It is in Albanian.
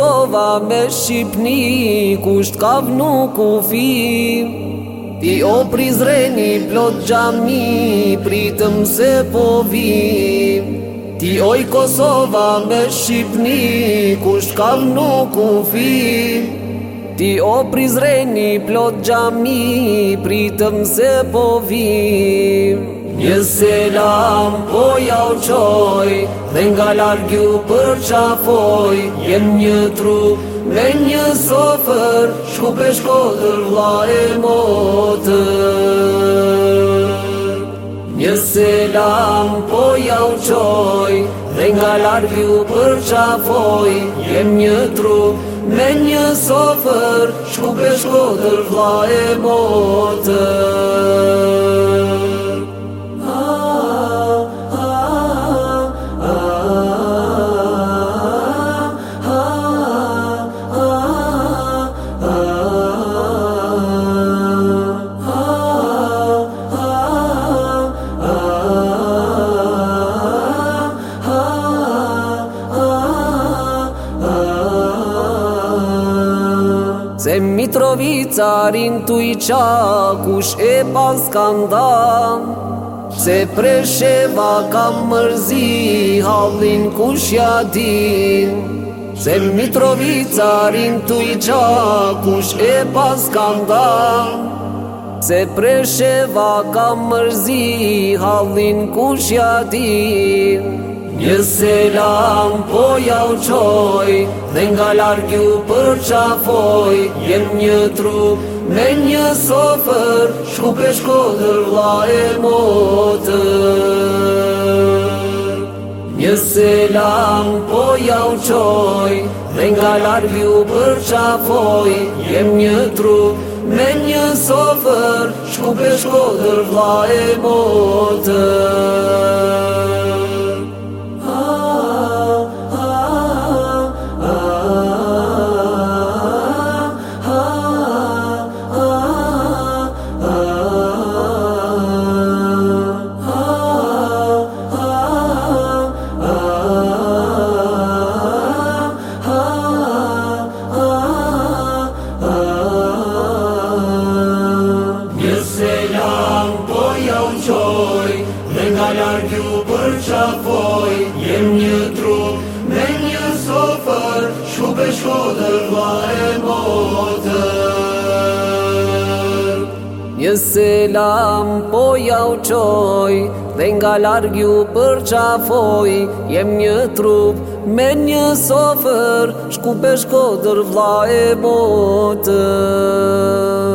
Kosova me Shqipni Kusht ka nuk ku fi Ti o prizreni plot gjami Pritëm se po vi Ti oj Kosova me Shqipni Kusht ka nuk ku fi Ti o prizreni plot gjami Pritëm se po vi Një selam po jau qoj Dhe nga largju për qafoj Jem një tru me një sofer Shku pe shkodër vla e motër Një selam po jau qoj Dhe nga largju për qafoj Jem një tru me një sofer Shku pe shkodër vla e motër Se Mitrovica rin tu i qa kush e pan skandan Se presheva ka mërzi halin kush ja din Se Mitrovica rin tu i qa kush e pan skandan Se presheva ka mërzi halin kush ja din Një selam po ja uqoj Dhe nga largju për qafoj Jem një tru me një sofer Shku pe shkodër la e motër Një selam po ja uqoj Dhe nga largju për qafoj Jem një tru me një sofer Shku pe shkodër la e motër Dër e botër Një selam po jau qoj Dhe nga largju për qafoj Jem një trup me një sofer Shku shko dër vla e botër